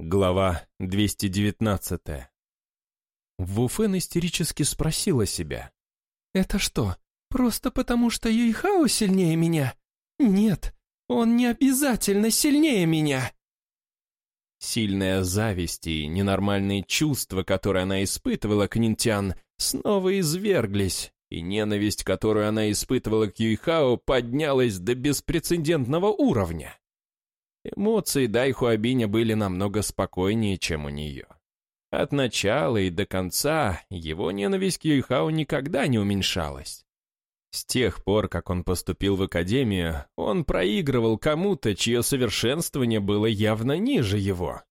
Глава 219 Вуфен истерически спросила себя. «Это что, просто потому что Юйхао сильнее меня? Нет, он не обязательно сильнее меня!» Сильная зависть и ненормальные чувства, которые она испытывала к Нинтян, снова изверглись, и ненависть, которую она испытывала к Юйхао, поднялась до беспрецедентного уровня. Эмоции Дайхуабиня были намного спокойнее, чем у нее. От начала и до конца его ненависть к Юйхао никогда не уменьшалась. С тех пор, как он поступил в академию, он проигрывал кому-то, чье совершенствование было явно ниже его.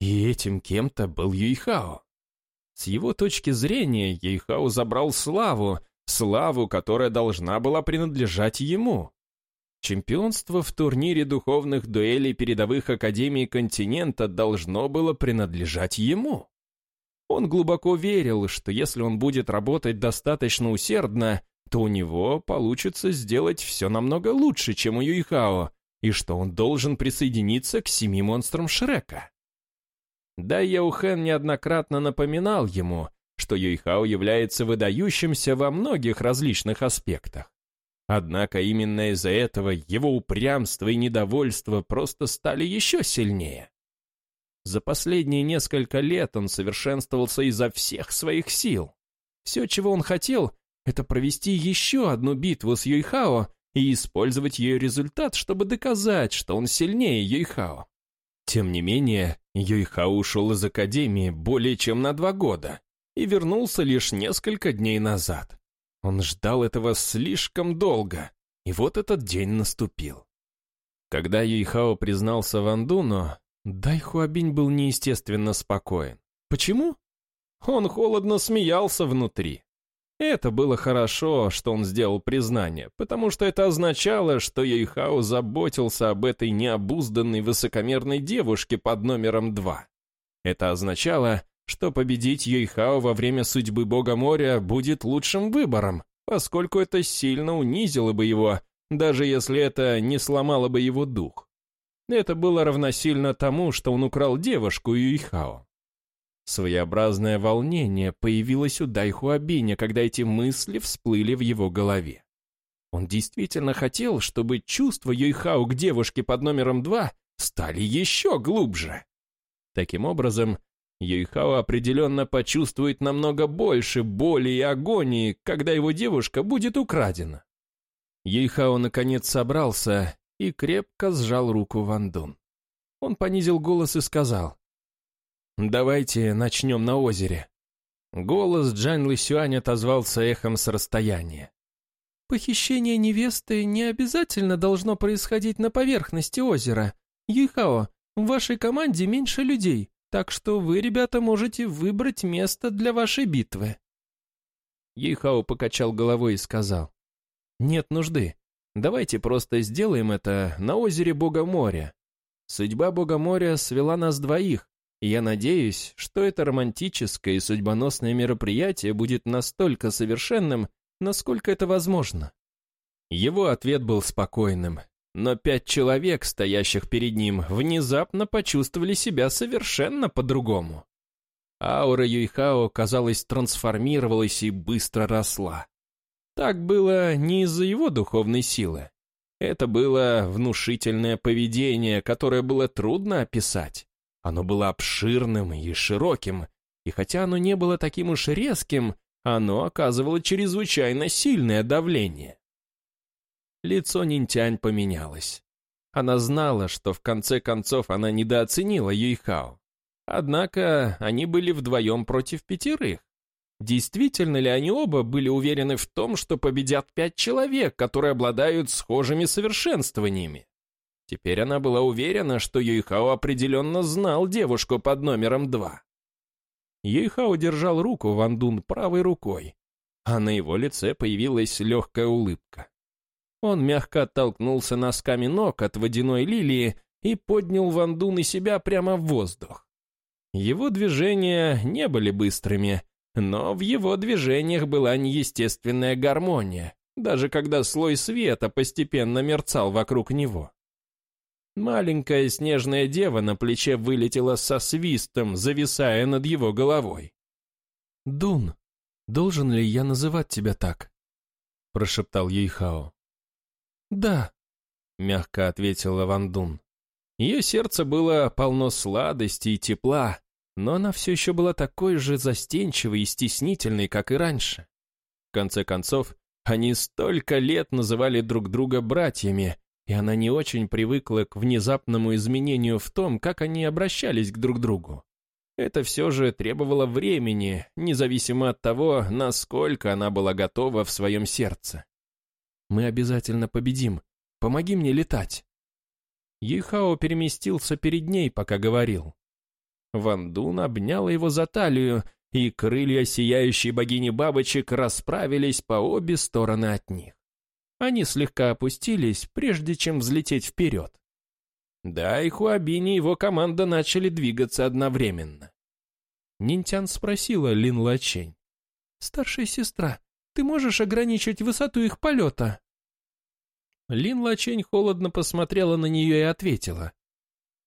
И этим кем-то был Юйхао. С его точки зрения, Юйхао забрал славу, славу, которая должна была принадлежать ему. Чемпионство в турнире духовных дуэлей передовых академий континента должно было принадлежать ему. Он глубоко верил, что если он будет работать достаточно усердно, то у него получится сделать все намного лучше, чем у Юйхао, и что он должен присоединиться к семи монстрам Шрека. Да Яухен неоднократно напоминал ему, что Юйхао является выдающимся во многих различных аспектах. Однако именно из-за этого его упрямство и недовольство просто стали еще сильнее. За последние несколько лет он совершенствовался изо всех своих сил. Все, чего он хотел, это провести еще одну битву с Юйхао и использовать ее результат, чтобы доказать, что он сильнее Юйхао. Тем не менее, Юйхао ушел из Академии более чем на два года и вернулся лишь несколько дней назад. Он ждал этого слишком долго, и вот этот день наступил. Когда Юйхао признался Вандуну, Дайхуабинь был неестественно спокоен. Почему? Он холодно смеялся внутри. Это было хорошо, что он сделал признание, потому что это означало, что Юйхао заботился об этой необузданной высокомерной девушке под номером два. Это означало, что победить Юйхао во время судьбы бога моря будет лучшим выбором, поскольку это сильно унизило бы его, даже если это не сломало бы его дух. Это было равносильно тому, что он украл девушку Юйхао. Своеобразное волнение появилось у Дайхуабиня, когда эти мысли всплыли в его голове. Он действительно хотел, чтобы чувства Юйхао к девушке под номером два стали еще глубже. Таким образом, Юйхао определенно почувствует намного больше боли и агонии, когда его девушка будет украдена. Юйхао наконец собрался и крепко сжал руку Ван Дун. Он понизил голос и сказал, «Давайте начнем на озере». Голос Джан Лысюань отозвался эхом с расстояния. «Похищение невесты не обязательно должно происходить на поверхности озера. Юйхао, в вашей команде меньше людей. Так что вы, ребята, можете выбрать место для вашей битвы». Ейхао покачал головой и сказал, «Нет нужды. Давайте просто сделаем это на озере Бога моря. Судьба Бога моря свела нас двоих, и я надеюсь, что это романтическое и судьбоносное мероприятие будет настолько совершенным, насколько это возможно». Его ответ был спокойным, но пять человек, стоящих перед ним, внезапно почувствовали себя совершенно по-другому. Аура Юйхао, казалось, трансформировалась и быстро росла. Так было не из-за его духовной силы. Это было внушительное поведение, которое было трудно описать. Оно было обширным и широким, и хотя оно не было таким уж резким, оно оказывало чрезвычайно сильное давление. Лицо Нинтянь поменялось. Она знала, что в конце концов она недооценила Юйхао. Однако они были вдвоем против пятерых. Действительно ли они оба были уверены в том, что победят пять человек, которые обладают схожими совершенствованиями? Теперь она была уверена, что Юйхао определенно знал девушку под номером два. Юйхао держал руку Ван Дун правой рукой, а на его лице появилась легкая улыбка. Он мягко оттолкнулся носками ног от водяной лилии и поднял Вандун и себя прямо в воздух. Его движения не были быстрыми, но в его движениях была неестественная гармония, даже когда слой света постепенно мерцал вокруг него. Маленькая снежная дева на плече вылетела со свистом, зависая над его головой. «Дун, должен ли я называть тебя так?» — прошептал Юйхао. «Да», — мягко ответила Ван Дун. Ее сердце было полно сладости и тепла, но она все еще была такой же застенчивой и стеснительной, как и раньше. В конце концов, они столько лет называли друг друга братьями, и она не очень привыкла к внезапному изменению в том, как они обращались к друг другу. Это все же требовало времени, независимо от того, насколько она была готова в своем сердце. «Мы обязательно победим. Помоги мне летать». Юйхао переместился перед ней, пока говорил. Ван Дун обнял его за талию, и крылья сияющей богини бабочек расправились по обе стороны от них. Они слегка опустились, прежде чем взлететь вперед. Да, и и его команда начали двигаться одновременно. Нинтян спросила Лин Лачень. «Старшая сестра, ты можешь ограничить высоту их полета?» Лин Лачень холодно посмотрела на нее и ответила.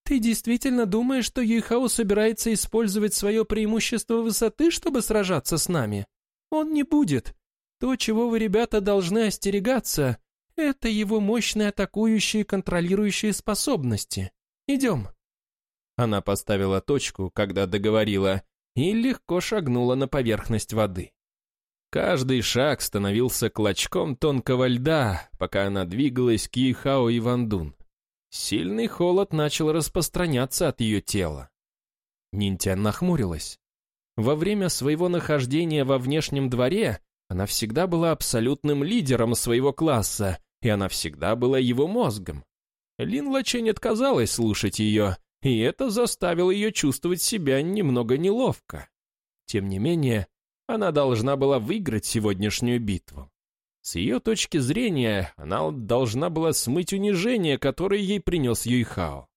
«Ты действительно думаешь, что Юйхао собирается использовать свое преимущество высоты, чтобы сражаться с нами? Он не будет. То, чего вы, ребята, должны остерегаться, это его мощные атакующие и контролирующие способности. Идем». Она поставила точку, когда договорила, и легко шагнула на поверхность воды. Каждый шаг становился клочком тонкого льда, пока она двигалась к Ихао и Вандун. Сильный холод начал распространяться от ее тела. Нинтян нахмурилась. Во время своего нахождения во внешнем дворе она всегда была абсолютным лидером своего класса, и она всегда была его мозгом. Лин Лачень отказалась слушать ее, и это заставило ее чувствовать себя немного неловко. Тем не менее, она должна была выиграть сегодняшнюю битву. С ее точки зрения, она должна была смыть унижение, которое ей принес Юйхао.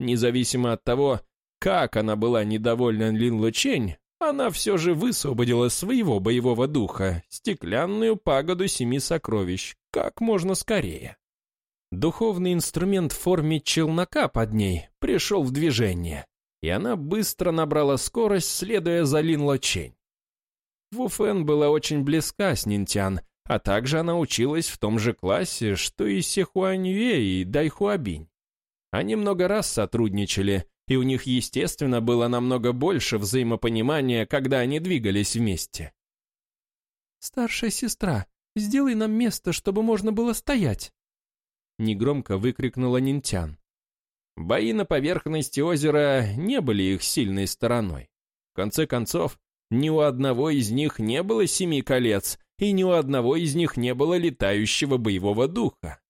Независимо от того, как она была недовольна Лин Лучень, она все же высвободила своего боевого духа, стеклянную пагоду семи сокровищ, как можно скорее. Духовный инструмент в форме челнока под ней пришел в движение, и она быстро набрала скорость, следуя за Лин Лочень. Вуфен была очень близка с Нинтян, а также она училась в том же классе, что и Сехуаньюэ и Дайхуабинь. Они много раз сотрудничали, и у них, естественно, было намного больше взаимопонимания, когда они двигались вместе. «Старшая сестра, сделай нам место, чтобы можно было стоять», негромко выкрикнула Нинтян. Бои на поверхности озера не были их сильной стороной. В конце концов, ни у одного из них не было семи колец, и ни у одного из них не было летающего боевого духа.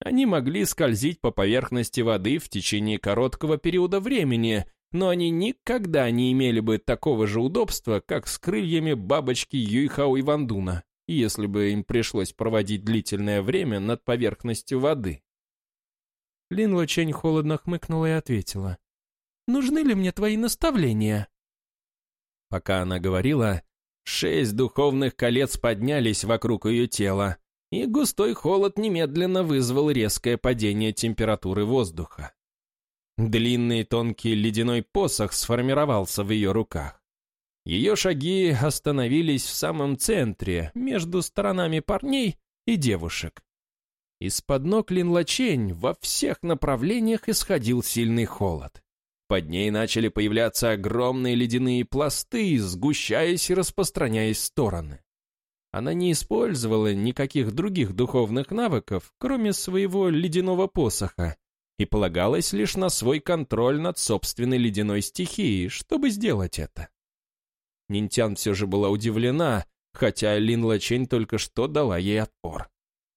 Они могли скользить по поверхности воды в течение короткого периода времени, но они никогда не имели бы такого же удобства, как с крыльями бабочки Юйхао и Вандуна, если бы им пришлось проводить длительное время над поверхностью воды. Лин Лучень холодно хмыкнула и ответила. «Нужны ли мне твои наставления?» Пока она говорила, шесть духовных колец поднялись вокруг ее тела, и густой холод немедленно вызвал резкое падение температуры воздуха. Длинный тонкий ледяной посох сформировался в ее руках. Ее шаги остановились в самом центре, между сторонами парней и девушек. Из-под ног Линлачень во всех направлениях исходил сильный холод. Под ней начали появляться огромные ледяные пласты, сгущаясь и распространяясь в стороны. Она не использовала никаких других духовных навыков, кроме своего ледяного посоха, и полагалась лишь на свой контроль над собственной ледяной стихией, чтобы сделать это. Нинтян все же была удивлена, хотя Лин Лачень только что дала ей отпор.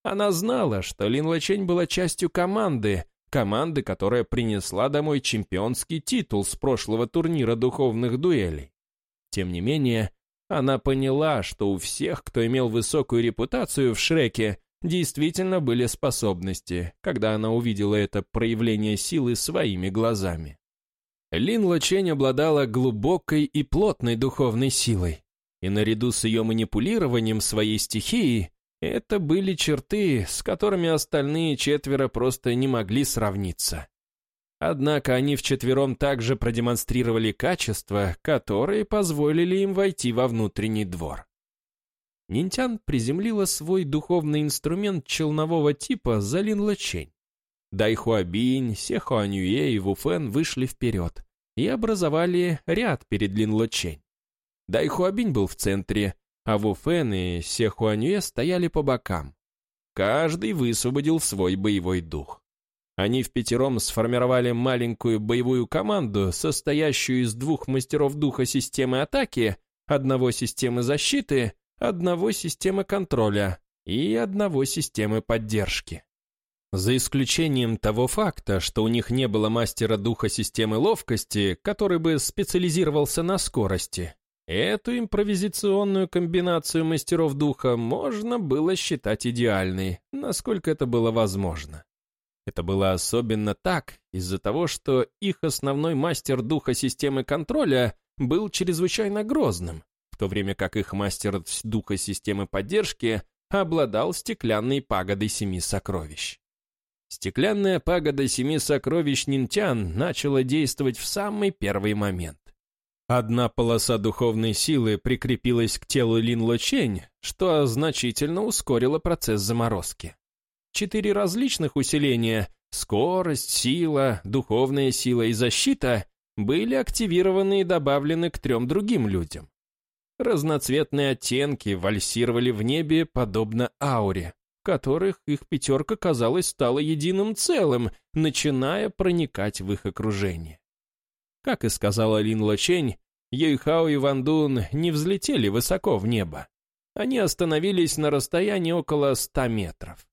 Она знала, что Лин Лачень была частью команды, команды, которая принесла домой чемпионский титул с прошлого турнира духовных дуэлей. Тем не менее, она поняла, что у всех, кто имел высокую репутацию в Шреке, действительно были способности, когда она увидела это проявление силы своими глазами. Лин Лочень обладала глубокой и плотной духовной силой, и наряду с ее манипулированием своей стихией, это были черты, с которыми остальные четверо просто не могли сравниться. Однако они вчетвером также продемонстрировали качества, которые позволили им войти во внутренний двор. Нинтян приземлила свой духовный инструмент челнового типа за Лин Лэчень. Дайхуабинь, Сехуанюе и Вуфен вышли вперед и образовали ряд перед Лин Лэчень. Дайхуабинь был в центре, а Вуфен и Сехуанюе стояли по бокам. Каждый высвободил свой боевой дух. Они в пятером сформировали маленькую боевую команду, состоящую из двух мастеров духа системы атаки, одного системы защиты, одного системы контроля и одного системы поддержки. За исключением того факта, что у них не было мастера духа системы ловкости, который бы специализировался на скорости, эту импровизационную комбинацию мастеров духа можно было считать идеальной, насколько это было возможно. Это было особенно так из-за того, что их основной мастер духа системы контроля был чрезвычайно грозным, в то время как их мастер духа системы поддержки обладал стеклянной пагодой семи сокровищ. Стеклянная пагода семи сокровищ Нинтян начала действовать в самый первый момент. Одна полоса духовной силы прикрепилась к телу Лин Лочень, что значительно ускорило процесс заморозки четыре различных усиления — скорость, сила, духовная сила и защита — были активированы и добавлены к трем другим людям. Разноцветные оттенки вальсировали в небе, подобно ауре, в которых их пятерка, казалось, стала единым целым, начиная проникать в их окружение. Как и сказала Лин Лочень, Юйхао и Ван Дун не взлетели высоко в небо. Они остановились на расстоянии около ста метров.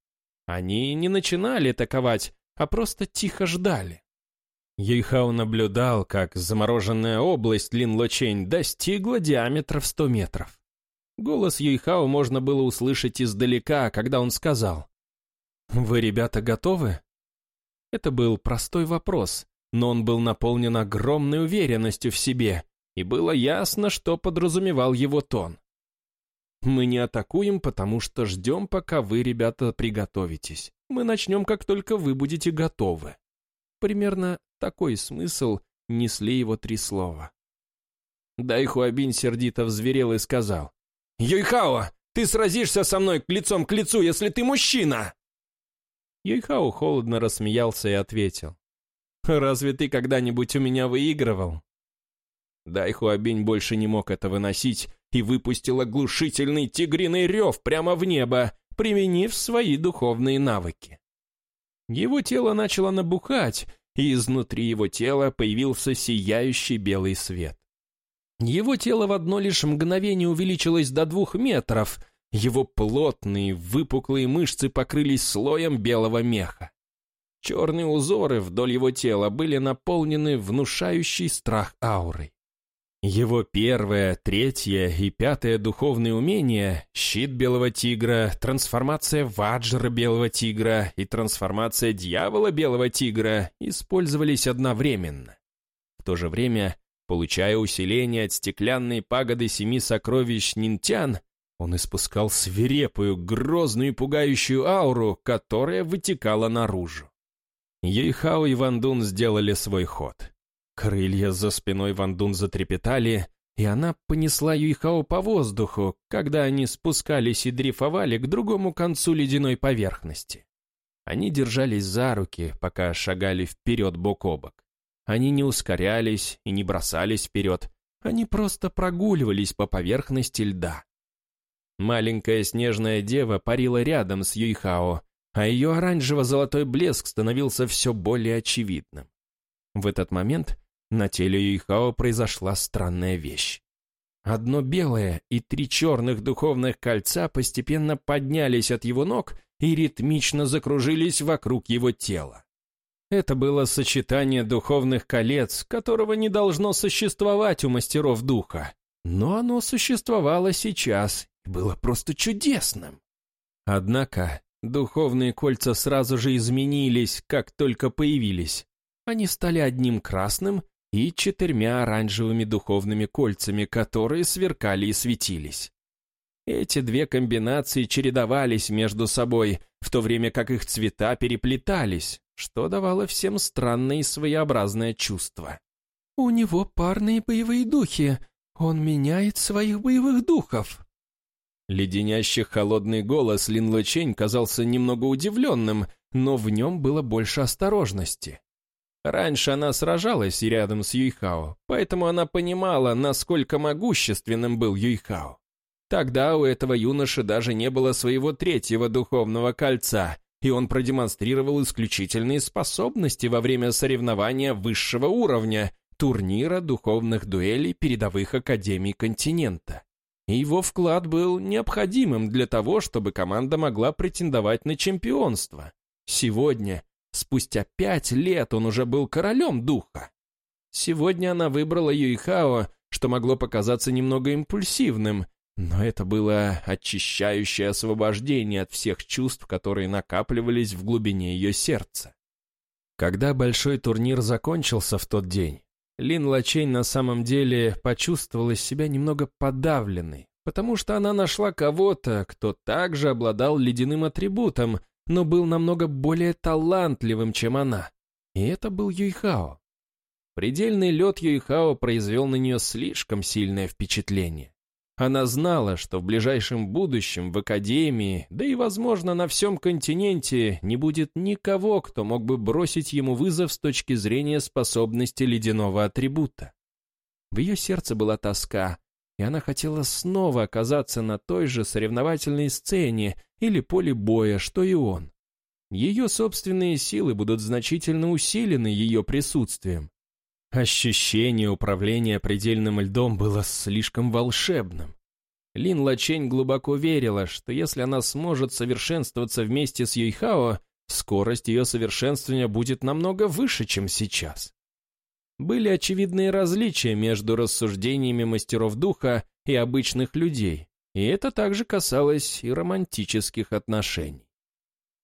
Они не начинали атаковать, а просто тихо ждали. Юйхао наблюдал, как замороженная область Лин-Лочень достигла диаметра в сто метров. Голос Юйхао можно было услышать издалека, когда он сказал «Вы, ребята, готовы?» Это был простой вопрос, но он был наполнен огромной уверенностью в себе, и было ясно, что подразумевал его тон. Мы не атакуем, потому что ждем, пока вы, ребята, приготовитесь. Мы начнем, как только вы будете готовы. Примерно такой смысл несли его три слова. Дайхуабин сердито взверел и сказал. «Юйхао, ты сразишься со мной лицом к лицу, если ты мужчина!» Юйхао холодно рассмеялся и ответил. «Разве ты когда-нибудь у меня выигрывал?» Дайхуабинь больше не мог это выносить и выпустил оглушительный тигриный рев прямо в небо, применив свои духовные навыки. Его тело начало набухать, и изнутри его тела появился сияющий белый свет. Его тело в одно лишь мгновение увеличилось до двух метров, его плотные, выпуклые мышцы покрылись слоем белого меха. Черные узоры вдоль его тела были наполнены внушающей страх аурой. Его первое, третье и пятое духовные умения — щит белого тигра, трансформация ваджра белого тигра и трансформация дьявола белого тигра — использовались одновременно. В то же время, получая усиление от стеклянной пагоды семи сокровищ Нинтян, он испускал свирепую, грозную и пугающую ауру, которая вытекала наружу. Ейхао и Вандун сделали свой ход — Крылья за спиной Вандун затрепетали, и она понесла Юйхао по воздуху, когда они спускались и дрейфовали к другому концу ледяной поверхности. Они держались за руки, пока шагали вперед бок о бок. Они не ускорялись и не бросались вперед, они просто прогуливались по поверхности льда. Маленькая снежная дева парила рядом с Юйхао, а ее оранжево-золотой блеск становился все более очевидным. В этот момент на теле Юйхао произошла странная вещь. Одно белое и три черных духовных кольца постепенно поднялись от его ног и ритмично закружились вокруг его тела. Это было сочетание духовных колец, которого не должно существовать у мастеров духа. Но оно существовало сейчас и было просто чудесным. Однако духовные кольца сразу же изменились, как только появились. Они стали одним красным и четырьмя оранжевыми духовными кольцами, которые сверкали и светились. Эти две комбинации чередовались между собой, в то время как их цвета переплетались, что давало всем странное и своеобразное чувство. «У него парные боевые духи. Он меняет своих боевых духов». Леденящий холодный голос Лин Лэчень казался немного удивленным, но в нем было больше осторожности. Раньше она сражалась рядом с Юйхао, поэтому она понимала, насколько могущественным был Юйхао. Тогда у этого юноши даже не было своего третьего духовного кольца, и он продемонстрировал исключительные способности во время соревнования высшего уровня, турнира духовных дуэлей передовых академий континента. И его вклад был необходимым для того, чтобы команда могла претендовать на чемпионство. Сегодня Спустя пять лет он уже был королем духа. Сегодня она выбрала Юйхао, что могло показаться немного импульсивным, но это было очищающее освобождение от всех чувств, которые накапливались в глубине ее сердца. Когда большой турнир закончился в тот день, Лин Лачень на самом деле почувствовала себя немного подавленной, потому что она нашла кого-то, кто также обладал ледяным атрибутом, но был намного более талантливым, чем она. И это был Юйхао. Предельный лед Юйхао произвел на нее слишком сильное впечатление. Она знала, что в ближайшем будущем в Академии, да и, возможно, на всем континенте не будет никого, кто мог бы бросить ему вызов с точки зрения способности ледяного атрибута. В ее сердце была тоска, и она хотела снова оказаться на той же соревновательной сцене или поле боя, что и он. Ее собственные силы будут значительно усилены ее присутствием. Ощущение управления предельным льдом было слишком волшебным. Лин Лачень глубоко верила, что если она сможет совершенствоваться вместе с Юйхао, скорость ее совершенствования будет намного выше, чем сейчас были очевидные различия между рассуждениями мастеров духа и обычных людей, и это также касалось и романтических отношений.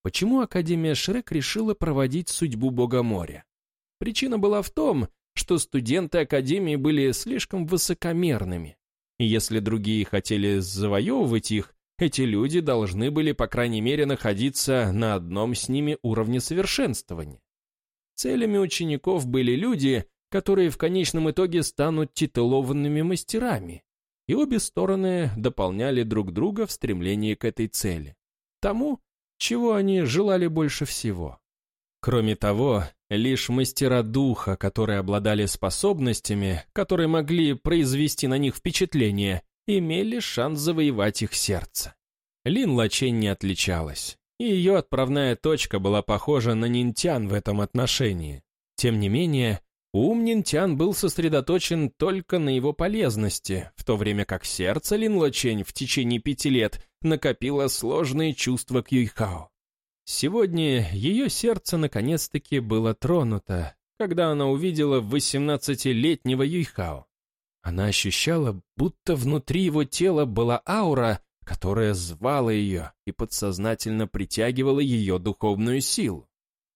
Почему Академия Шрек решила проводить судьбу Бога моря? Причина была в том, что студенты Академии были слишком высокомерными, и если другие хотели завоевывать их, эти люди должны были, по крайней мере, находиться на одном с ними уровне совершенствования. Целями учеников были люди, которые в конечном итоге станут титулованными мастерами, и обе стороны дополняли друг друга в стремлении к этой цели, тому, чего они желали больше всего. Кроме того, лишь мастера духа, которые обладали способностями, которые могли произвести на них впечатление, имели шанс завоевать их сердце. Лин Лачень не отличалась, и ее отправная точка была похожа на Нинтян в этом отношении. Тем не менее, Ум Нинтян был сосредоточен только на его полезности, в то время как сердце Лин Лочень в течение пяти лет накопило сложные чувства к Юйхао. Сегодня ее сердце наконец-таки было тронуто, когда она увидела восемнадцатилетнего Юйхао. Она ощущала, будто внутри его тела была аура, которая звала ее и подсознательно притягивала ее духовную силу.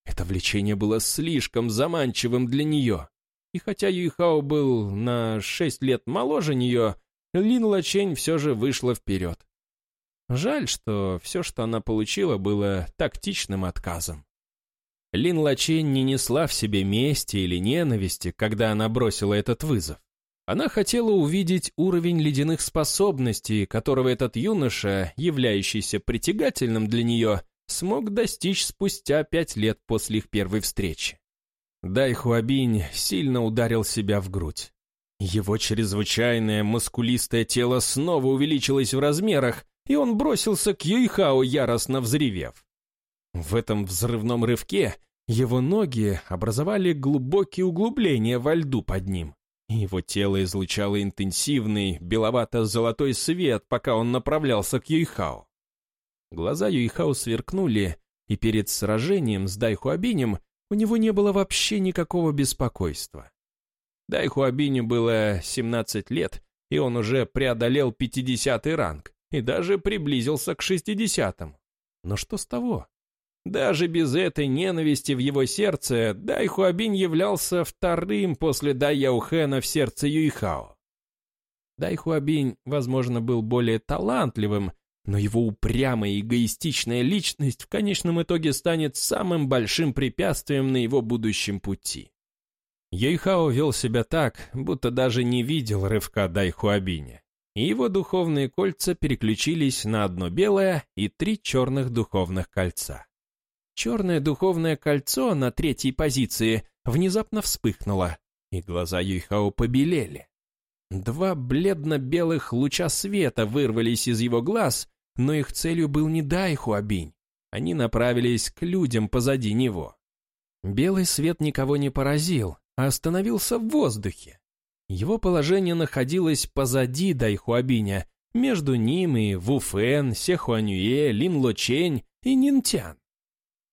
Это влечение было слишком заманчивым для нее. И хотя Юйхао был на шесть лет моложе нее, Лин Лачень все же вышла вперед. Жаль, что все, что она получила, было тактичным отказом. Лин Лачень не несла в себе мести или ненависти, когда она бросила этот вызов. Она хотела увидеть уровень ледяных способностей, которого этот юноша, являющийся притягательным для нее, смог достичь спустя пять лет после их первой встречи. Дай Хуабинь сильно ударил себя в грудь. Его чрезвычайное мускулистое тело снова увеличилось в размерах, и он бросился к Юйхао, яростно взревев. В этом взрывном рывке его ноги образовали глубокие углубления во льду под ним. Его тело излучало интенсивный беловато-золотой свет, пока он направлялся к Юйхао. Глаза Юйхао сверкнули, и перед сражением с Дайхуабинем у него не было вообще никакого беспокойства. Дайхуабиню было 17 лет, и он уже преодолел 50-й ранг и даже приблизился к 60-му. Но что с того? Даже без этой ненависти в его сердце Дайхуабинь являлся вторым после Дайяухена в сердце Юйхао. Дайхуабинь, возможно, был более талантливым, но его упрямая эгоистичная личность в конечном итоге станет самым большим препятствием на его будущем пути. Йейхао вел себя так, будто даже не видел рывка Дайхуабиня, и его духовные кольца переключились на одно белое и три черных духовных кольца. Черное духовное кольцо на третьей позиции внезапно вспыхнуло, и глаза Юйхао побелели. Два бледно-белых луча света вырвались из его глаз, но их целью был не Дайхуабинь. Они направились к людям позади него. Белый свет никого не поразил, а остановился в воздухе. Его положение находилось позади Дайхуабиня, между ним и Вуфен, Сехуанюе, Лин Лочень и Нинтян.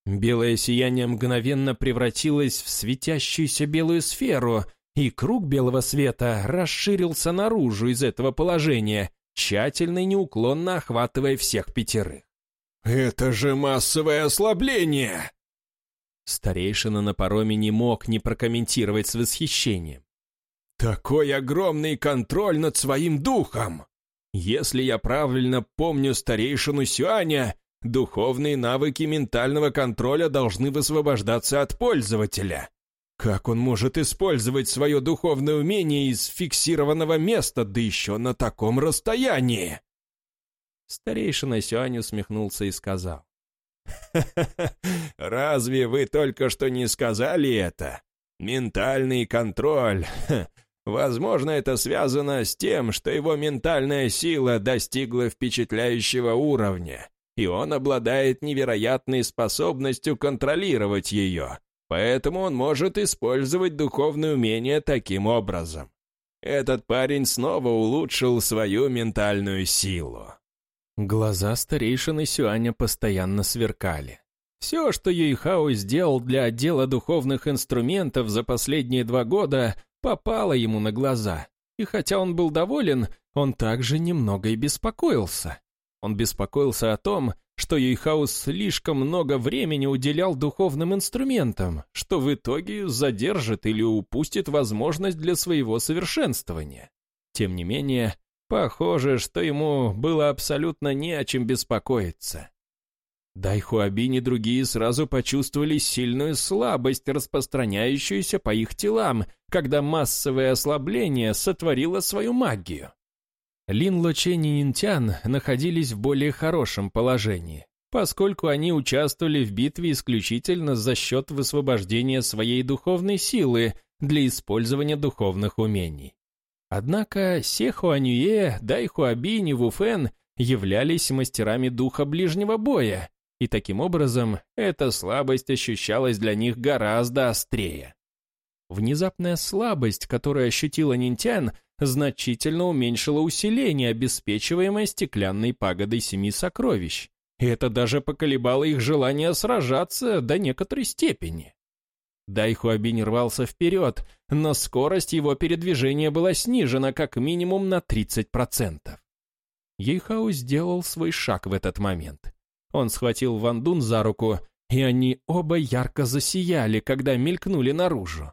Белое сияние мгновенно превратилось в светящуюся белую сферу, и круг белого света расширился наружу из этого положения, тщательно и неуклонно охватывая всех пятерых. «Это же массовое ослабление!» Старейшина на пароме не мог не прокомментировать с восхищением. «Такой огромный контроль над своим духом! Если я правильно помню старейшину Сюаня, Духовные навыки ментального контроля должны высвобождаться от пользователя. Как он может использовать свое духовное умение из фиксированного места, да еще на таком расстоянии? Старейшина Сюань усмехнулся и сказал. «Ха-ха-ха, разве вы только что не сказали это? Ментальный контроль. Возможно, это связано с тем, что его ментальная сила достигла впечатляющего уровня и он обладает невероятной способностью контролировать ее, поэтому он может использовать духовное умение таким образом. Этот парень снова улучшил свою ментальную силу. Глаза старейшины Сюаня постоянно сверкали. Все, что Юйхао сделал для отдела духовных инструментов за последние два года, попало ему на глаза. И хотя он был доволен, он также немного и беспокоился. Он беспокоился о том, что Юйхаус слишком много времени уделял духовным инструментам, что в итоге задержит или упустит возможность для своего совершенствования. Тем не менее, похоже, что ему было абсолютно не о чем беспокоиться. Дайхуабин и другие сразу почувствовали сильную слабость, распространяющуюся по их телам, когда массовое ослабление сотворило свою магию. Лин Лочень и Нинтян находились в более хорошем положении, поскольку они участвовали в битве исключительно за счет высвобождения своей духовной силы для использования духовных умений. Однако Сехуанюе, Дайхуабинь и Вуфен являлись мастерами духа ближнего боя, и таким образом эта слабость ощущалась для них гораздо острее. Внезапная слабость, которую ощутила Нинтян, значительно уменьшила усиление, обеспечиваемое стеклянной пагодой семи сокровищ. И это даже поколебало их желание сражаться до некоторой степени. Дайхуабинь рвался вперед, но скорость его передвижения была снижена как минимум на 30%. Ейхау сделал свой шаг в этот момент. Он схватил Вандун за руку, и они оба ярко засияли, когда мелькнули наружу.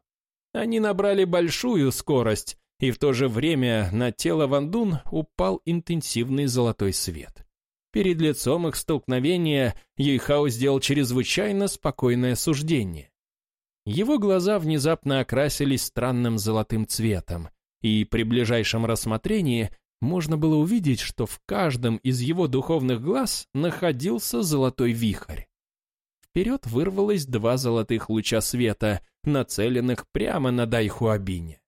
Они набрали большую скорость, и в то же время на тело Вандун упал интенсивный золотой свет. Перед лицом их столкновения Юйхао сделал чрезвычайно спокойное суждение. Его глаза внезапно окрасились странным золотым цветом, и при ближайшем рассмотрении можно было увидеть, что в каждом из его духовных глаз находился золотой вихрь. Вперед вырвалось два золотых луча света, нацеленных прямо на Дайхуабине.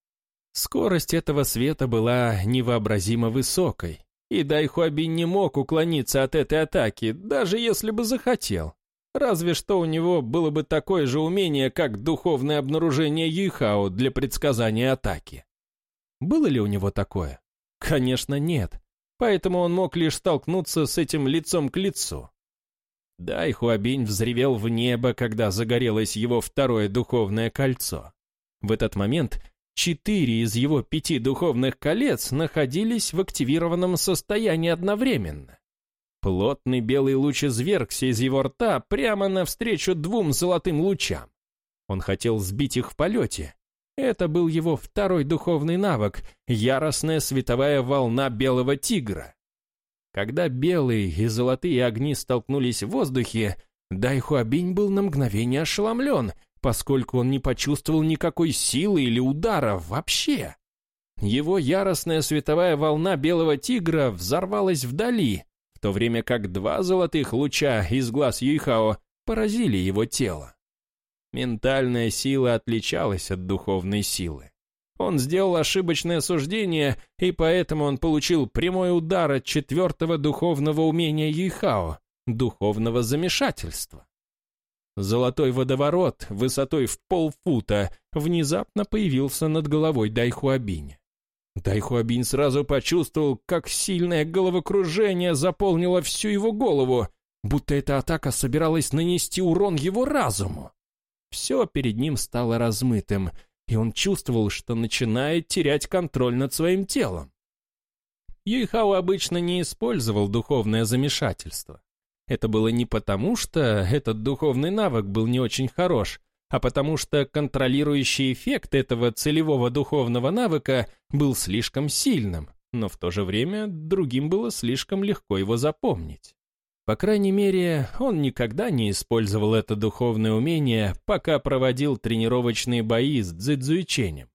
Скорость этого света была невообразимо высокой, и Дайхуабин не мог уклониться от этой атаки, даже если бы захотел. Разве что у него было бы такое же умение, как духовное обнаружение Юйхао для предсказания атаки. Было ли у него такое? Конечно, нет. Поэтому он мог лишь столкнуться с этим лицом к лицу. Дайхуабинь взревел в небо, когда загорелось его второе духовное кольцо. В этот момент четыре из его пяти духовных колец находились в активированном состоянии одновременно. Плотный белый луч извергся из его рта прямо навстречу двум золотым лучам. Он хотел сбить их в полете. Это был его второй духовный навык — яростная световая волна белого тигра. Когда белые и золотые огни столкнулись в воздухе, Дайхуабинь был на мгновение ошеломлен, поскольку он не почувствовал никакой силы или удара вообще. Его яростная световая волна белого тигра взорвалась вдали, в то время как два золотых луча из глаз Юйхао поразили его тело. Ментальная сила отличалась от духовной силы. Он сделал ошибочное суждение, и поэтому он получил прямой удар от четвертого духовного умения Юйхао — духовного замешательства. Золотой водоворот высотой в полфута внезапно появился над головой Дайхуабиня. Дайхуабинь сразу почувствовал, как сильное головокружение заполнило всю его голову, будто эта атака собиралась нанести урон его разуму. Все перед ним стало размытым, и он чувствовал, что начинает терять контроль над своим телом. Юйхао обычно не использовал духовное замешательство. Это было не потому, что этот духовный навык был не очень хорош, а потому что контролирующий эффект этого целевого духовного навыка был слишком сильным, но в то же время другим было слишком легко его запомнить. По крайней мере, он никогда не использовал это духовное умение, пока проводил тренировочные бои с Цзэцзуиченем.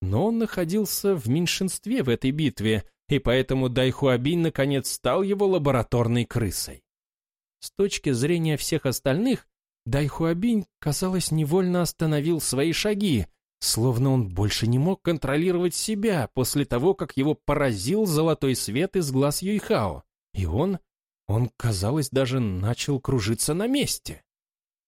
Но он находился в меньшинстве в этой битве, и поэтому Дайхуабинь наконец стал его лабораторной крысой. С точки зрения всех остальных, Дайхуабинь, казалось, невольно остановил свои шаги, словно он больше не мог контролировать себя после того, как его поразил золотой свет из глаз Юйхао, и он он, казалось, даже начал кружиться на месте.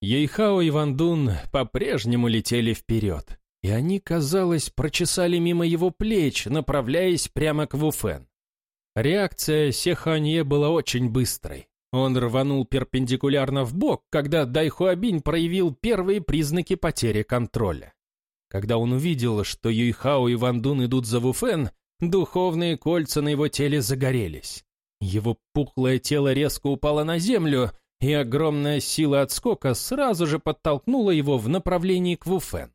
Ейхао и Ван Дун по-прежнему летели вперед, и они, казалось, прочесали мимо его плеч, направляясь прямо к Вуфен. Реакция Сеханье была очень быстрой. Он рванул перпендикулярно в бок, когда Дайхуабинь проявил первые признаки потери контроля. Когда он увидел, что Юйхао и Ван Дун идут за Вуфен, духовные кольца на его теле загорелись. Его пухлое тело резко упало на землю, и огромная сила отскока сразу же подтолкнула его в направлении к Вуфен.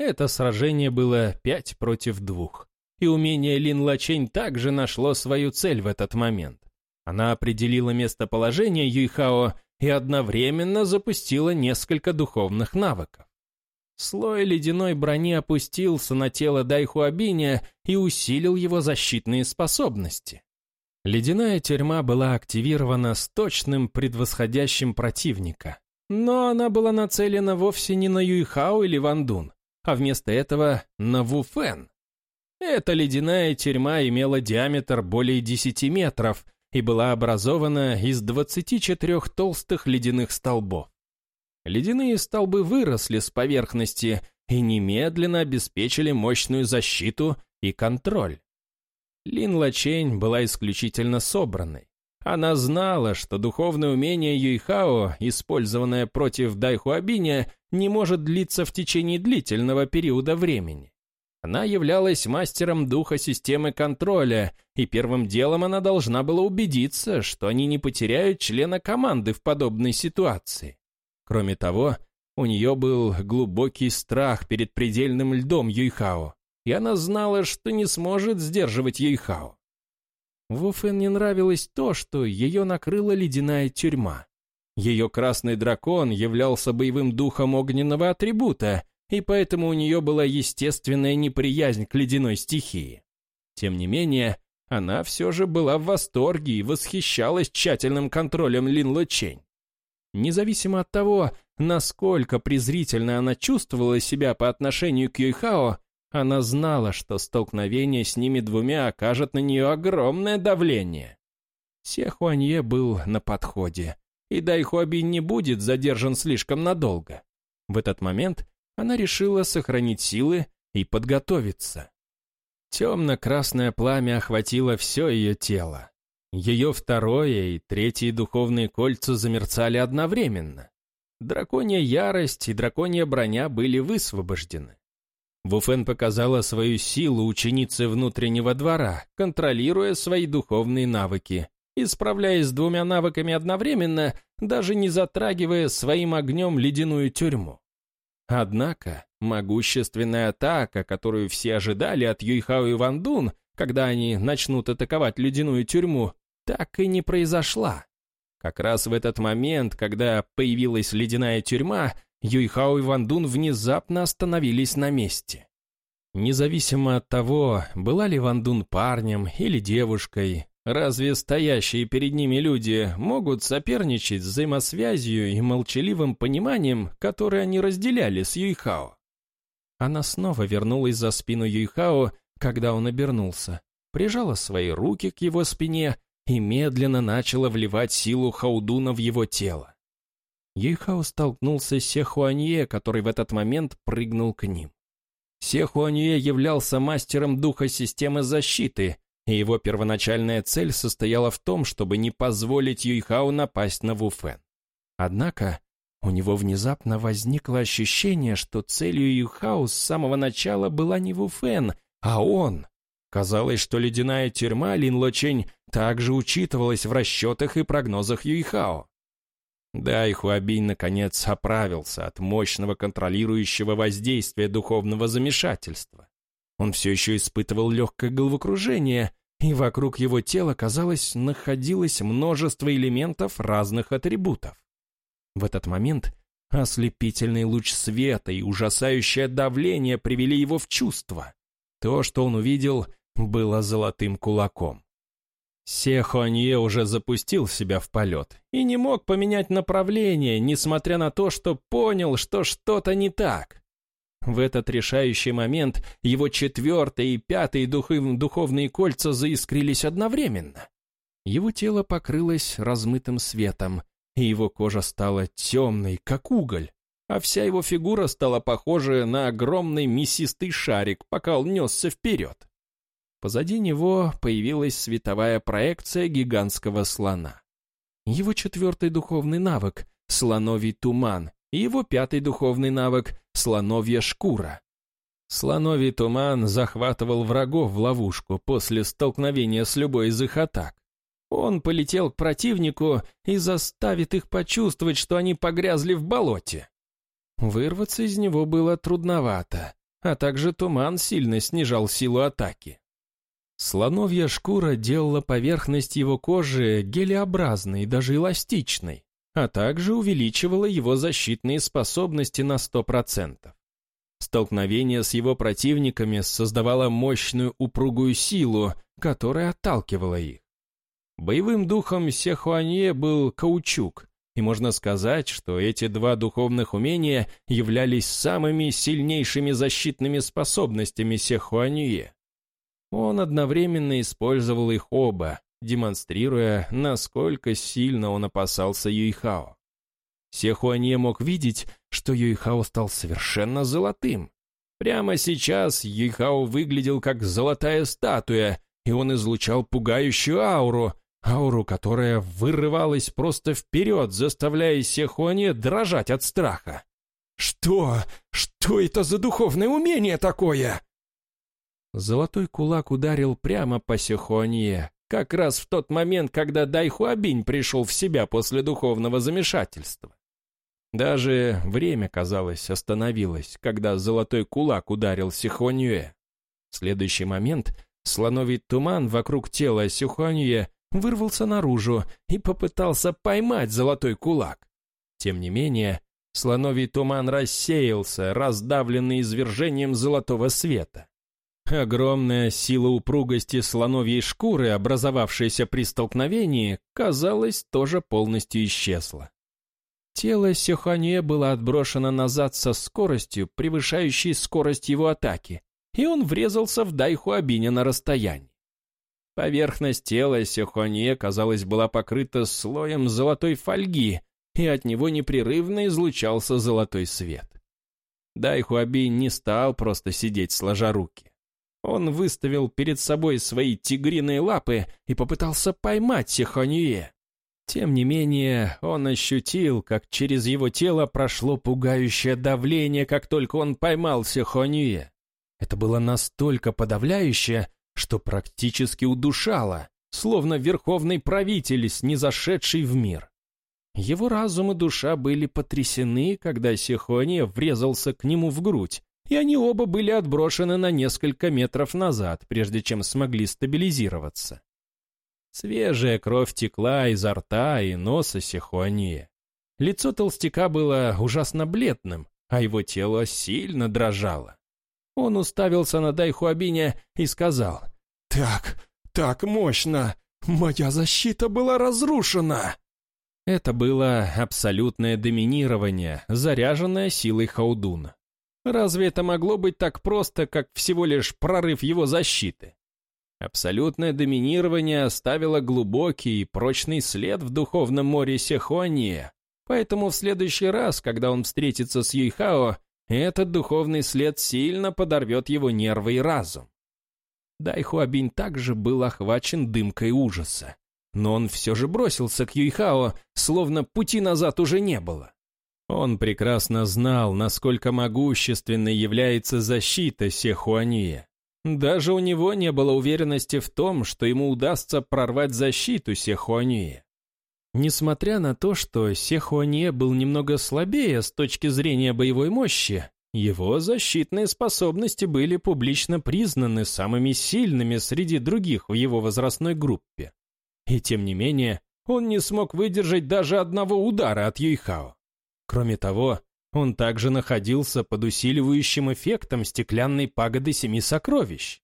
Это сражение было пять против двух, и умение Лин Лачень также нашло свою цель в этот момент. Она определила местоположение Юйхао и одновременно запустила несколько духовных навыков. Слой ледяной брони опустился на тело Дайхуабиня и усилил его защитные способности. Ледяная тюрьма была активирована с точным предвосходящим противника. Но она была нацелена вовсе не на Юйхао или Вандун, а вместо этого на Вуфен. Эта ледяная тюрьма имела диаметр более 10 метров и была образована из 24 толстых ледяных столбов. Ледяные столбы выросли с поверхности и немедленно обеспечили мощную защиту и контроль. Лин Лачень была исключительно собранной. Она знала, что духовное умение Юйхао, использованное против Дайхуабиня, не может длиться в течение длительного периода времени. Она являлась мастером духа системы контроля, и первым делом она должна была убедиться, что они не потеряют члена команды в подобной ситуации. Кроме того, у нее был глубокий страх перед предельным льдом Юйхао и она знала, что не сможет сдерживать Юйхао. Вуфен не нравилось то, что ее накрыла ледяная тюрьма. Ее красный дракон являлся боевым духом огненного атрибута, и поэтому у нее была естественная неприязнь к ледяной стихии. Тем не менее, она все же была в восторге и восхищалась тщательным контролем Лин Лучень. Независимо от того, насколько презрительно она чувствовала себя по отношению к Юйхао, она знала, что столкновение с ними двумя окажет на нее огромное давление. Сехуанье был на подходе, и Дайхуаби не будет задержан слишком надолго. В этот момент она решила сохранить силы и подготовиться. Темно-красное пламя охватило все ее тело. Ее второе и третье духовные кольца замерцали одновременно. Драконья ярость и драконья броня были высвобождены. Вуфен показала свою силу ученице внутреннего двора, контролируя свои духовные навыки, и справляясь с двумя навыками одновременно, даже не затрагивая своим огнем ледяную тюрьму. Однако могущественная атака, которую все ожидали от Юйхао и Вандун, когда они начнут атаковать ледяную тюрьму, так и не произошла. Как раз в этот момент, когда появилась ледяная тюрьма, Юйхао и Ван Дун внезапно остановились на месте. Независимо от того, была ли Ван Дун парнем или девушкой, разве стоящие перед ними люди могут соперничать с взаимосвязью и молчаливым пониманием, которое они разделяли с Юйхао? Она снова вернулась за спину Юйхао, когда он обернулся, прижала свои руки к его спине и медленно начала вливать силу Хаудуна в его тело. Юйхао столкнулся с Сехуанье, который в этот момент прыгнул к ним. Сехуанье являлся мастером духа системы защиты, и его первоначальная цель состояла в том, чтобы не позволить Юйхао напасть на Вуфен. Однако у него внезапно возникло ощущение, что целью Юйхао с самого начала была не Вуфен, а он. Казалось, что ледяная тюрьма Лин Лочень также учитывалась в расчетах и прогнозах Юйхао. Да, и Хуабинь наконец оправился от мощного контролирующего воздействия духовного замешательства. Он все еще испытывал легкое головокружение, и вокруг его тела, казалось, находилось множество элементов разных атрибутов. В этот момент ослепительный луч света и ужасающее давление привели его в чувство. То, что он увидел, было золотым кулаком. Сехуанье уже запустил себя в полет и не мог поменять направление, несмотря на то, что понял, что что-то не так. В этот решающий момент его четвертый и пятый духов... духовные кольца заискрились одновременно. Его тело покрылось размытым светом, и его кожа стала темной, как уголь, а вся его фигура стала похожа на огромный мясистый шарик, пока он несся вперед. Позади него появилась световая проекция гигантского слона. Его четвертый духовный навык — слоновий туман, и его пятый духовный навык — слоновья шкура. Слоновий туман захватывал врагов в ловушку после столкновения с любой из их атак. Он полетел к противнику и заставит их почувствовать, что они погрязли в болоте. Вырваться из него было трудновато, а также туман сильно снижал силу атаки. Слоновья шкура делала поверхность его кожи гелеобразной, даже эластичной, а также увеличивала его защитные способности на 100%. Столкновение с его противниками создавало мощную упругую силу, которая отталкивала их. Боевым духом Сехуанье был каучук, и можно сказать, что эти два духовных умения являлись самыми сильнейшими защитными способностями Сехуанье. Он одновременно использовал их оба, демонстрируя, насколько сильно он опасался Юйхао. Сехуанье мог видеть, что Юйхао стал совершенно золотым. Прямо сейчас Юйхао выглядел как золотая статуя, и он излучал пугающую ауру, ауру, которая вырывалась просто вперед, заставляя Сехуанье дрожать от страха. «Что? Что это за духовное умение такое?» Золотой кулак ударил прямо по Сихуанье, как раз в тот момент, когда Дайхуабинь пришел в себя после духовного замешательства. Даже время, казалось, остановилось, когда золотой кулак ударил Сихуанье. В следующий момент слоновий туман вокруг тела Сихуанье вырвался наружу и попытался поймать золотой кулак. Тем не менее, слоновий туман рассеялся, раздавленный извержением золотого света. Огромная сила упругости слоновьей шкуры, образовавшаяся при столкновении, казалось, тоже полностью исчезла. Тело Сехане было отброшено назад со скоростью, превышающей скорость его атаки, и он врезался в Дайху Абиня на расстоянии. Поверхность тела Сехане, казалось, была покрыта слоем золотой фольги, и от него непрерывно излучался золотой свет. Дайхуабинь не стал просто сидеть сложа руки. Он выставил перед собой свои тигриные лапы и попытался поймать Сихонье. Тем не менее, он ощутил, как через его тело прошло пугающее давление, как только он поймал Сихонье. Это было настолько подавляющее, что практически удушало, словно верховный правитель, снизошедший в мир. Его разум и душа были потрясены, когда Сихония врезался к нему в грудь, и они оба были отброшены на несколько метров назад, прежде чем смогли стабилизироваться. Свежая кровь текла изо рта и носа Сихуанье. Лицо толстяка было ужасно бледным, а его тело сильно дрожало. Он уставился на Дайхуабиня и сказал, «Так, так мощно! Моя защита была разрушена!» Это было абсолютное доминирование, заряженное силой Хаудуна. Разве это могло быть так просто, как всего лишь прорыв его защиты? Абсолютное доминирование оставило глубокий и прочный след в духовном море Сехуанье, поэтому в следующий раз, когда он встретится с Юйхао, этот духовный след сильно подорвет его нервы и разум. Дайхуабинь также был охвачен дымкой ужаса. Но он все же бросился к Юйхао, словно пути назад уже не было. Он прекрасно знал, насколько могущественной является защита Сехуанье. Даже у него не было уверенности в том, что ему удастся прорвать защиту Сехуанье. Несмотря на то, что Сехуанье был немного слабее с точки зрения боевой мощи, его защитные способности были публично признаны самыми сильными среди других в его возрастной группе. И тем не менее, он не смог выдержать даже одного удара от Юйхао. Кроме того, он также находился под усиливающим эффектом стеклянной пагоды Семи Сокровищ.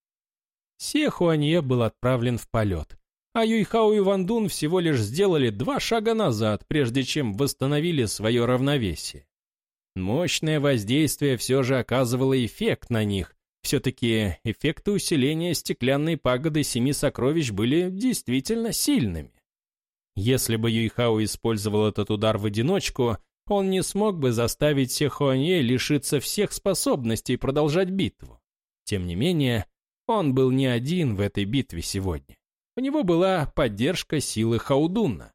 Сехуанье был отправлен в полет, а Юйхао и Вандун всего лишь сделали два шага назад, прежде чем восстановили свое равновесие. Мощное воздействие все же оказывало эффект на них, все-таки эффекты усиления стеклянной пагоды Семи Сокровищ были действительно сильными. Если бы Юйхао использовал этот удар в одиночку, он не смог бы заставить Сехуанье лишиться всех способностей продолжать битву. Тем не менее, он был не один в этой битве сегодня. У него была поддержка силы Хаудуна.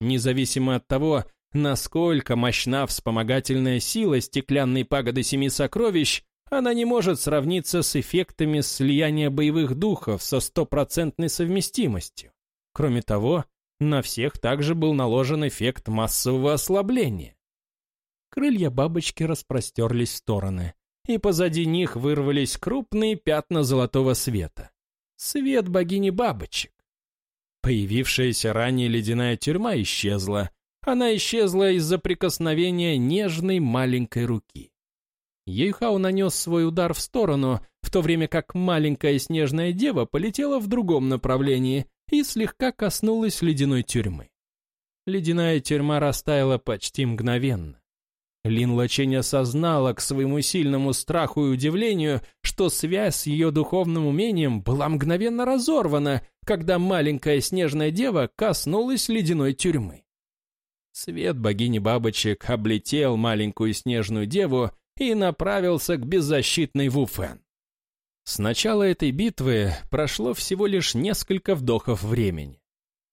Независимо от того, насколько мощна вспомогательная сила стеклянной пагоды Семи Сокровищ, она не может сравниться с эффектами слияния боевых духов со стопроцентной совместимостью. Кроме того, на всех также был наложен эффект массового ослабления. Крылья бабочки распростерлись в стороны, и позади них вырвались крупные пятна золотого света. Свет богини бабочек. Появившаяся ранее ледяная тюрьма исчезла. Она исчезла из-за прикосновения нежной маленькой руки. Ейхау нанес свой удар в сторону, в то время как маленькая снежная дева полетела в другом направлении и слегка коснулась ледяной тюрьмы. Ледяная тюрьма растаяла почти мгновенно. Лин Лачень осознала к своему сильному страху и удивлению, что связь с ее духовным умением была мгновенно разорвана, когда маленькая снежная дева коснулась ледяной тюрьмы. Свет богини бабочек облетел маленькую снежную деву и направился к беззащитной Вуфен. С начала этой битвы прошло всего лишь несколько вдохов времени.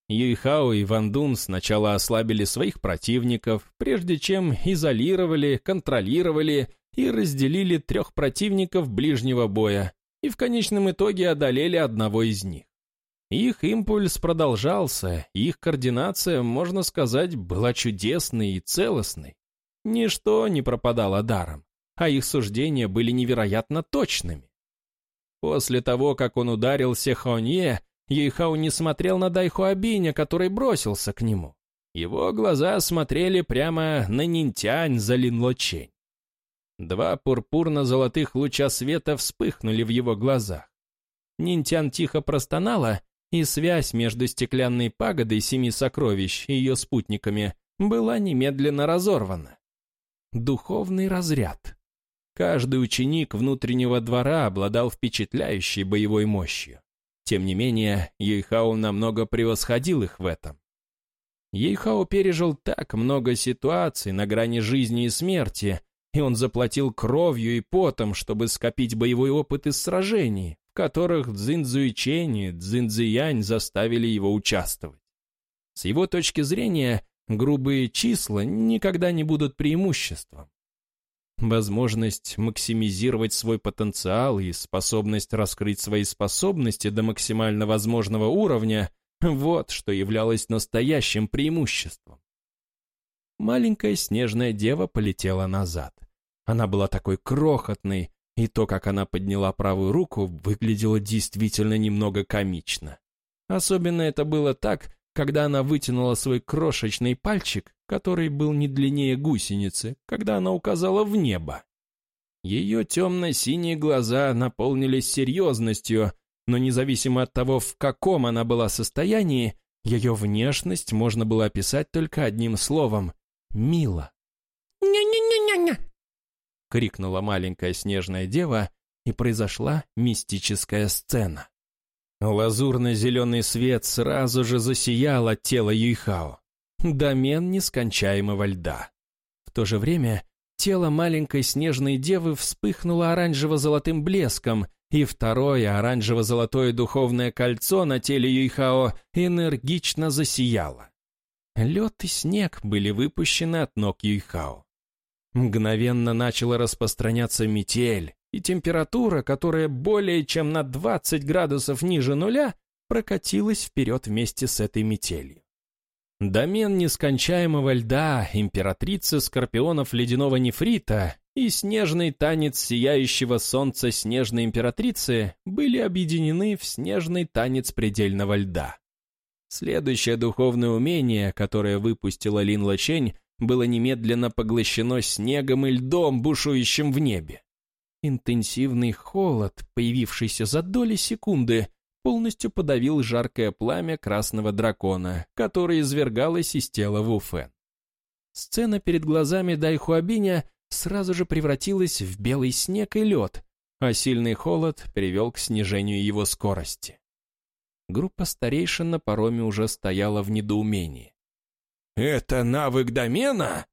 Юйхао и Ван Дун сначала ослабили своих противников, прежде чем изолировали, контролировали и разделили трех противников ближнего боя, и в конечном итоге одолели одного из них. Их импульс продолжался, их координация, можно сказать, была чудесной и целостной. Ничто не пропадало даром а их суждения были невероятно точными. После того, как он ударил Сехонье, Ейхау не смотрел на Дайхуабиня, который бросился к нему. Его глаза смотрели прямо на Нинтянь за Линлочень. Два пурпурно-золотых луча света вспыхнули в его глазах. Нинтян тихо простонала, и связь между стеклянной пагодой Семи Сокровищ и ее спутниками была немедленно разорвана. Духовный разряд. Каждый ученик внутреннего двора обладал впечатляющей боевой мощью. Тем не менее, Ейхао намного превосходил их в этом. Ейхао пережил так много ситуаций на грани жизни и смерти, и он заплатил кровью и потом, чтобы скопить боевой опыт из сражений, в которых Цзиньцзуичень и Цзиньцзиянь заставили его участвовать. С его точки зрения, грубые числа никогда не будут преимуществом. Возможность максимизировать свой потенциал и способность раскрыть свои способности до максимально возможного уровня – вот что являлось настоящим преимуществом. Маленькая снежная дева полетела назад. Она была такой крохотной, и то, как она подняла правую руку, выглядело действительно немного комично. Особенно это было так, когда она вытянула свой крошечный пальчик, который был не длиннее гусеницы, когда она указала в небо. Ее темно-синие глаза наполнились серьезностью, но независимо от того, в каком она была состоянии, ее внешность можно было описать только одним словом — «мило». «Ня-ня-ня-ня-ня!» — крикнула маленькая снежная дева, и произошла мистическая сцена. Лазурно-зеленый свет сразу же засиял от тела Юйхао. Домен нескончаемого льда. В то же время тело маленькой снежной девы вспыхнуло оранжево-золотым блеском, и второе оранжево-золотое духовное кольцо на теле Юйхао энергично засияло. Лед и снег были выпущены от ног Юйхао. Мгновенно начала распространяться метель, и температура, которая более чем на 20 градусов ниже нуля, прокатилась вперед вместе с этой метелью. Домен нескончаемого льда, императрица скорпионов ледяного нефрита и снежный танец сияющего солнца снежной императрицы были объединены в снежный танец предельного льда. Следующее духовное умение, которое выпустила Лин Лачень, было немедленно поглощено снегом и льдом, бушующим в небе. Интенсивный холод, появившийся за доли секунды, полностью подавил жаркое пламя красного дракона, которое извергалось из тела Вуфен. Сцена перед глазами Дайхуабиня сразу же превратилась в белый снег и лед, а сильный холод привел к снижению его скорости. Группа старейшин на пароме уже стояла в недоумении. «Это навык домена?»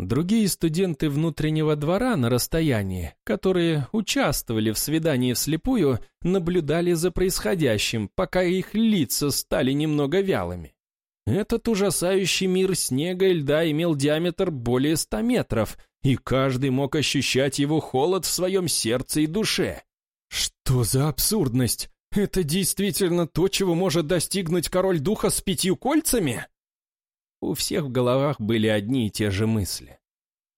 Другие студенты внутреннего двора на расстоянии, которые участвовали в свидании вслепую, наблюдали за происходящим, пока их лица стали немного вялыми. Этот ужасающий мир снега и льда имел диаметр более ста метров, и каждый мог ощущать его холод в своем сердце и душе. Что за абсурдность? Это действительно то, чего может достигнуть король духа с пятью кольцами? У всех в головах были одни и те же мысли.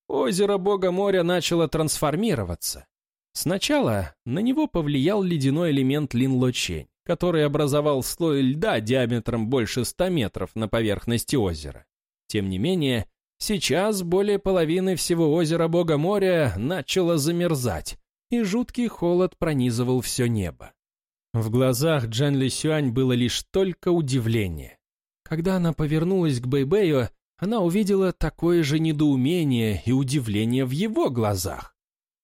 Озеро Бога моря начало трансформироваться. Сначала на него повлиял ледяной элемент Линлочень, который образовал слой льда диаметром больше 100 метров на поверхности озера. Тем не менее, сейчас более половины всего озера Бога моря начало замерзать, и жуткий холод пронизывал все небо. В глазах Джан Лисюань было лишь только удивление. Когда она повернулась к Бэйбэю, она увидела такое же недоумение и удивление в его глазах.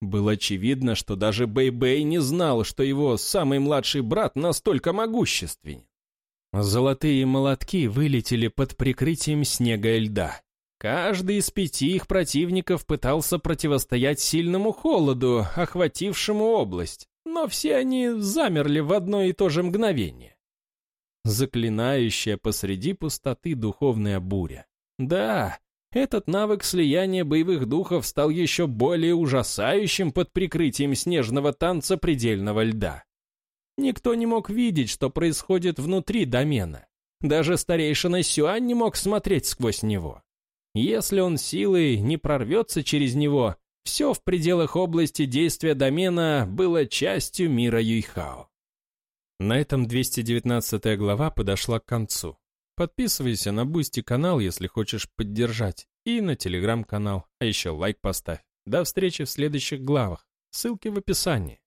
Было очевидно, что даже Бэйбэй не знал, что его самый младший брат настолько могущественен. Золотые молотки вылетели под прикрытием снега и льда. Каждый из пяти их противников пытался противостоять сильному холоду, охватившему область, но все они замерли в одно и то же мгновение заклинающая посреди пустоты духовная буря. Да, этот навык слияния боевых духов стал еще более ужасающим под прикрытием снежного танца предельного льда. Никто не мог видеть, что происходит внутри домена. Даже старейшина Сюань не мог смотреть сквозь него. Если он силой не прорвется через него, все в пределах области действия домена было частью мира Юйхао. На этом 219 глава подошла к концу. Подписывайся на Бусти канал, если хочешь поддержать, и на Телеграм канал, а еще лайк поставь. До встречи в следующих главах. Ссылки в описании.